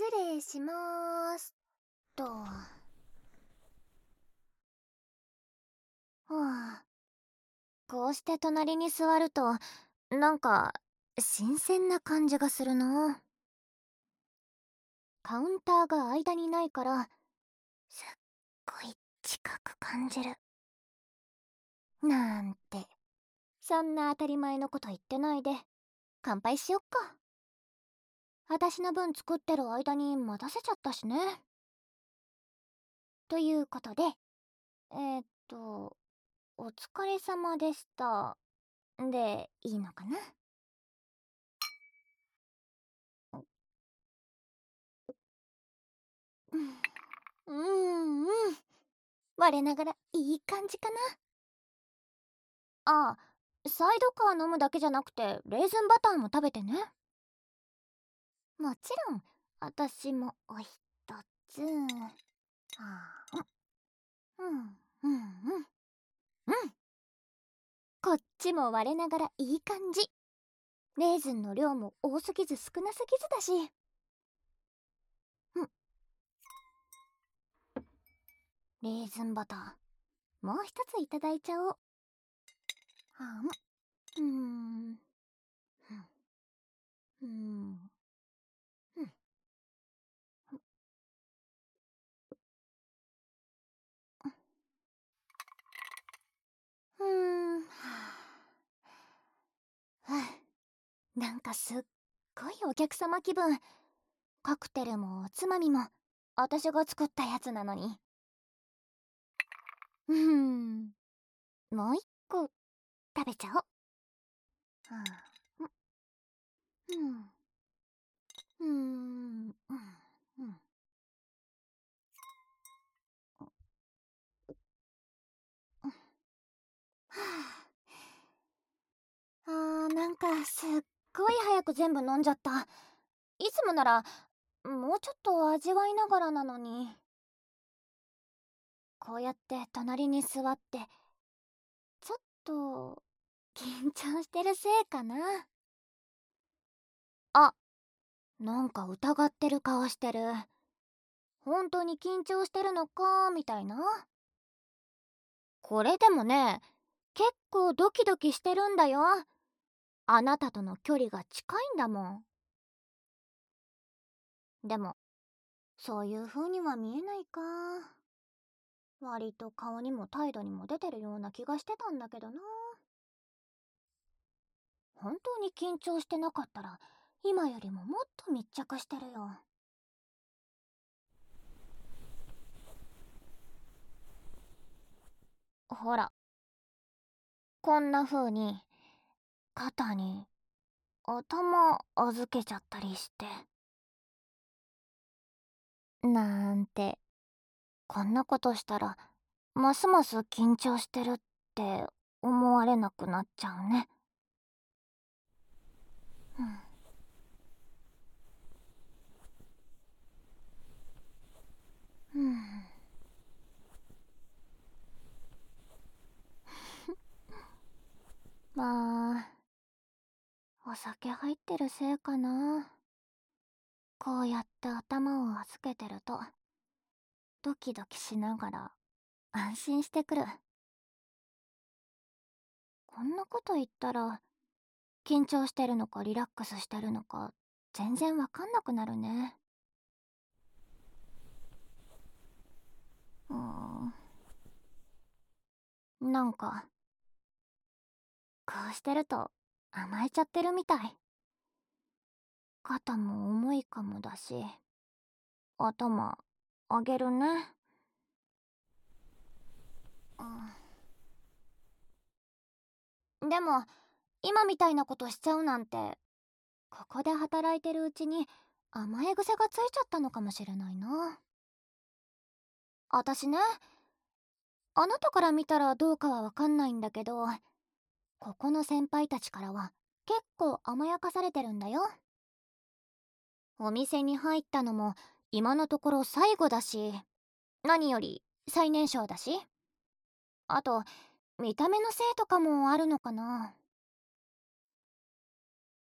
失礼しまーす。と。はあ。こうして隣に座るとなんか新鮮な感じがするなカウンターが間にないからすっごい近く感じる。なんて。そんな当たり前のこと言ってないで。乾杯しよっか。私の分作ってる間に待たせちゃったしね。ということでえー、っとお疲れ様でした。でいいのかな？うん。うん我ながらいい感じかな？あサイドカー飲むだけじゃなくてレーズンバターも食べてね。もちろん私もおひとつ。あうんうんうんうん。こっちも我ながらいい感じ。レーズンの量も多すぎず少なすぎずだし。レーズンバターもう一ついただいちゃおう。はあうん。うん。うんうんなんかすっごいお客様気分カクテルもおつまみも私が作ったやつなのにうんもう一個食べちゃおう。うん。うん。うん。あーなんかすっごい早く全部飲んじゃった。いつもならもうちょっと味わいながらなのに。こうやって隣に座ってちょっと緊張してるせいかな。あなんか疑ってる顔してる。本当に緊張してるのかみたいな。これでもね結構ドキドキしてるんだよ。あなたとの距離が近いんだもん。でもそういう風には見えないか。割と顔にも態度にも出てるような気がしてたんだけどな。本当に緊張してなかったら今よりももっと密着してるよ。ほら。こんな風に肩に頭預けちゃったりして。なんてこんなことしたらますます緊張してるって思われなくなっちゃうね。うん。うん。まあお酒入ってるせいかな。こうやって頭を預けてるとドキドキしながら安心してくる。こんなこと言ったら緊張してるのかリラックスしてるのか全然わかんなくなるね。うん。なんかこうしてると甘えちゃってるみたい。肩も重いかもだし頭あげるね。うん。でも今みたいなことしちゃうなんてここで働いてるうちに甘え癖がついちゃったのかもしれないな。あたしねあなたから見たらどうかはわかんないんだけどここの先輩たちからは結構甘やかされてるんだよ。お店に入ったのも今のところ最後だし何より最年少だし。あと見た目のせいとかもあるのかな。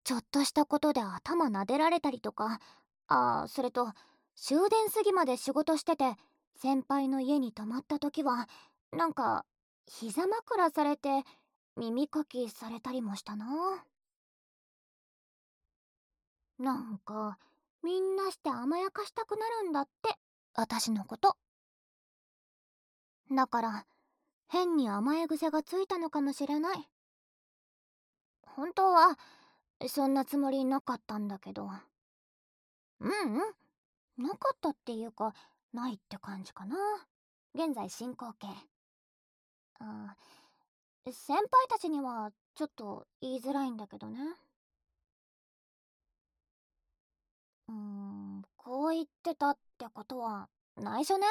ちょっとしたことで頭撫でられたりとか。あそれと終電過ぎまで仕事してて先輩の家に泊まった時はなんか膝枕されて耳かきされたりもしたな。なんかみんなして甘やかしたくなるんだって私のこと。だから変に甘え癖がついたのかもしれない。本当はそんなつもりなかったんだけど。うんうん。なかったっていうかないって感じかな。現在進行形。あ先輩たちにはちょっと言いづらいんだけどね。うーんこう言ってたってことは内緒ね。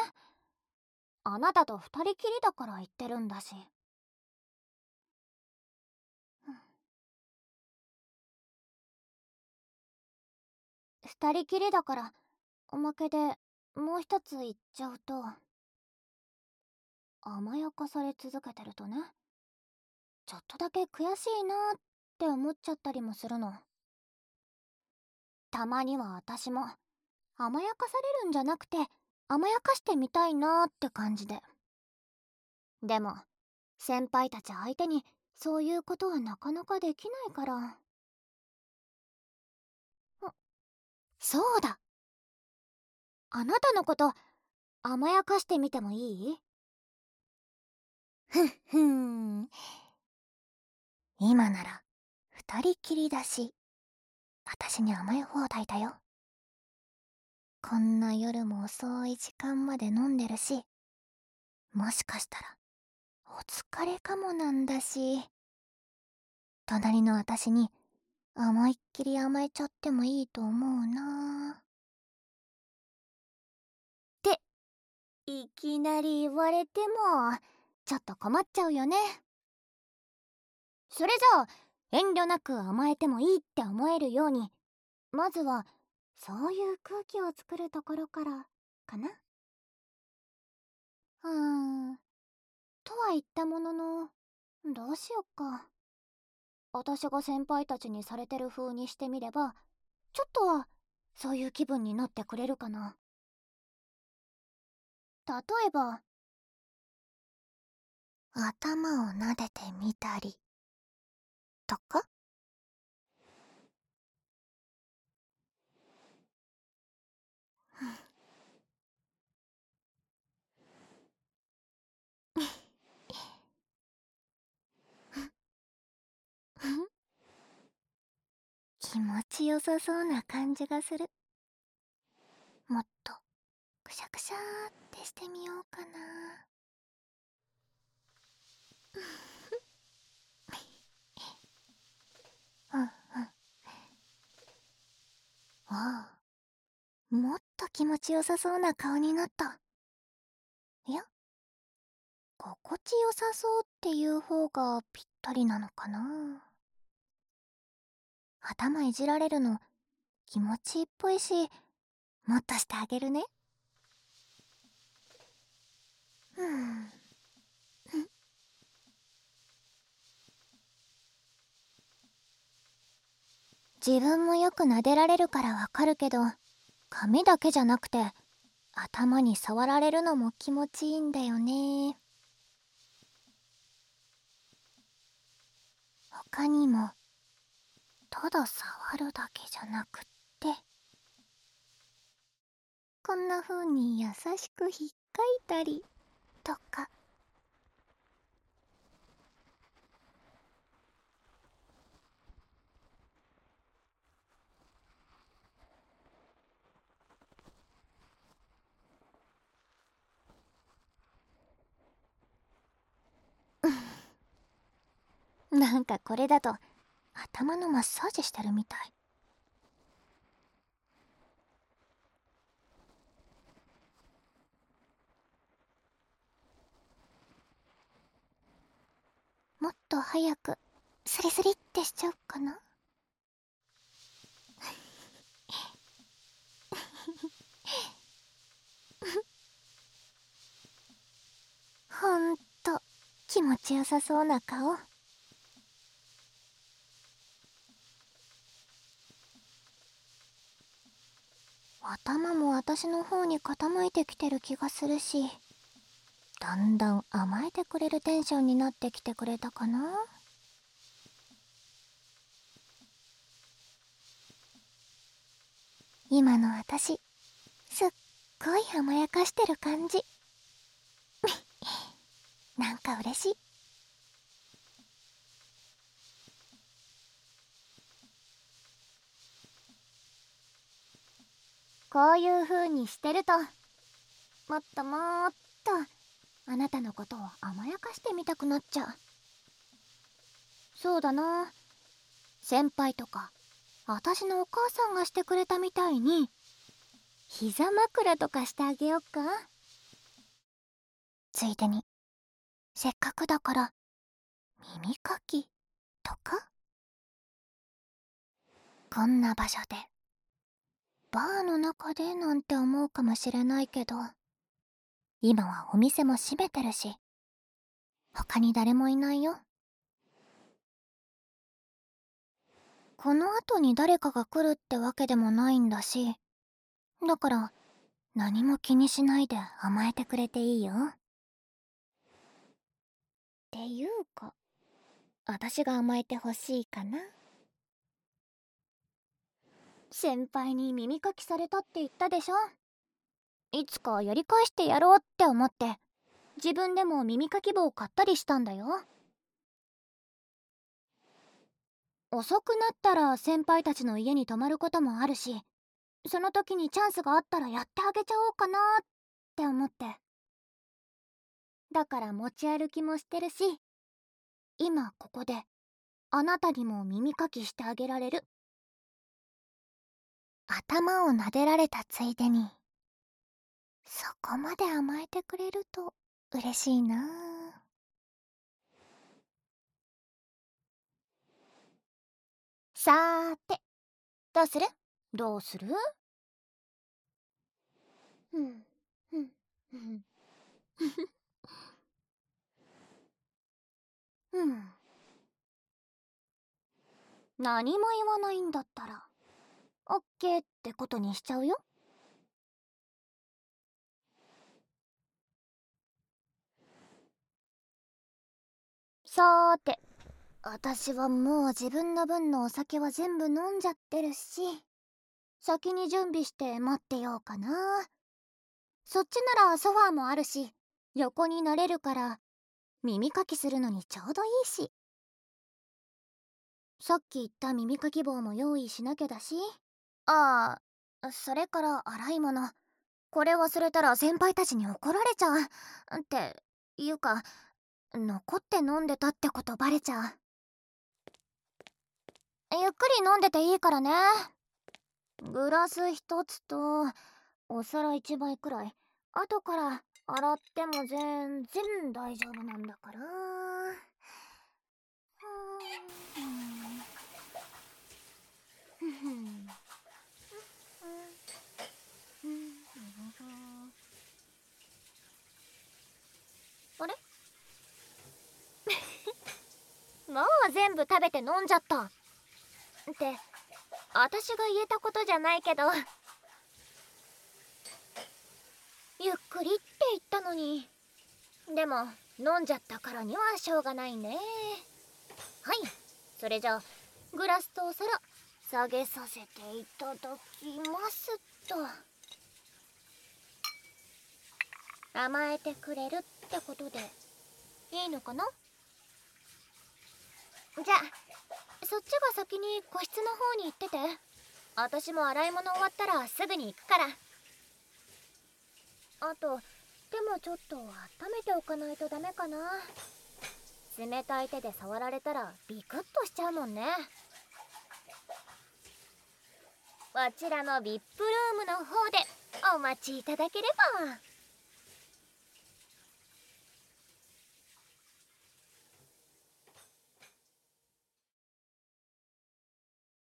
あなたと二人きりだから言ってるんだし。二人きりだからおまけでもう一つ言っちゃうと甘やかされ続けてるとね。ちょっとだけ悔しいなって思っちゃったりもするの。たまには私も甘やかされるんじゃなくて甘やかしてみたいなって感じで。でも先輩たち相手にそういうことはなかなかできないから。あそうだ。あなたのこと甘やかしてみてもいい？ふっふん。今なら二人きりだし私に甘え放題だよ。こんな夜も遅い時間まで飲んでるしもしかしたらお疲れかもなんだし。隣の私に思いっきり甘えちゃってもいいと思うな。っていきなり言われてもちょっと困っちゃうよね。それじゃあ遠慮なく甘えてもいいって思えるようにまずはそういう空気を作るところからかな？うーんとは言ったもののどうしよっか。私が先輩たちにされてる風にしてみればちょっとはそういう気分になってくれるかな。例えば頭を撫でてみたり。とか？気持ちよさそうな感じがする。もっとくしゃくしゃってしてみようかなうんうんああ。もっと気持ちよさそうな顔になった。いや。心地よさそうっていう方がぴったりなのかな。頭いじられるの気持ちいいっぽいしもっとしてあげるね。うん。自分もよく撫でられるからわかるけど髪だけじゃなくて頭に触られるのも気持ちいいんだよね。他にもただ触るだけじゃなくって。こんな風に優しくひっかいたりとか。なんかこれだと頭のマッサージしてるみたい。もっと早くスリスリってしちゃおうかな。ほんと気持ちよさそうな顔。頭も私の方に傾いてきてる気がするしだんだん甘えてくれるテンションになってきてくれたかな。今の私すっごい甘やかしてる感じ。なんか嬉しい。こういう風にしてると。もっともっとあなたのことを甘やかしてみたくなっちゃう。そうだな。先輩とか私のお母さんがしてくれたみたいに膝枕とかしてあげよっか？ついでにせっかくだから耳かきとか？こんな場所で。バーの中でなんて思うかもしれないけど。今はお店も閉めてるし。他に誰もいないよ。この後に誰かが来るってわけでもないんだし。だから何も気にしないで甘えてくれていいよ。っていうか私が甘えてほしいかな。先輩に耳かきされたって言ったでしょ？いつかやり返してやろうって思って自分でも耳かき棒を買ったりしたんだよ。遅くなったら先輩たちの家に泊まることもあるしその時にチャンスがあったらやってあげちゃおうかなって思って。だから持ち歩きもしてるし今ここであなたにも耳かきしてあげられる。頭を撫でられたついでにそこまで甘えてくれると嬉しいなさーてどうする？どうする？うんうんうん。うん。何も言わないんだったら。オッケーってことにしちゃうよ。さーて私はもう自分の分のお酒は全部飲んじゃってるし先に準備して待ってようかな。そっちならソファーもあるし横になれるから耳かきするのにちょうどいいし。さっき言った耳かき棒も用意しなきゃだし。ああそれから洗い物これ忘れたら先輩たちに怒られちゃう。っていうか残って飲んでたってことバレちゃう。ゆっくり飲んでていいからね。グラス一つとお皿一杯くらい。後から洗っても全然大丈夫なんだから。あれ？もう全部食べて飲んじゃった。って私が言えたことじゃないけど。ゆっくりって言ったのに。でも飲んじゃったからにはしょうがないね。はい。それじゃあグラスとお皿下げさせていただきますと。甘えてくれるって。ってことで。いいのかな？じゃあそっちが先に個室の方に行ってて。私も洗い物終わったらすぐに行くから。あと手もちょっと温めておかないとダメかな。冷たい手で触られたらビクッとしちゃうもんね。こちらの VIP ルームの方でお待ちいただければ。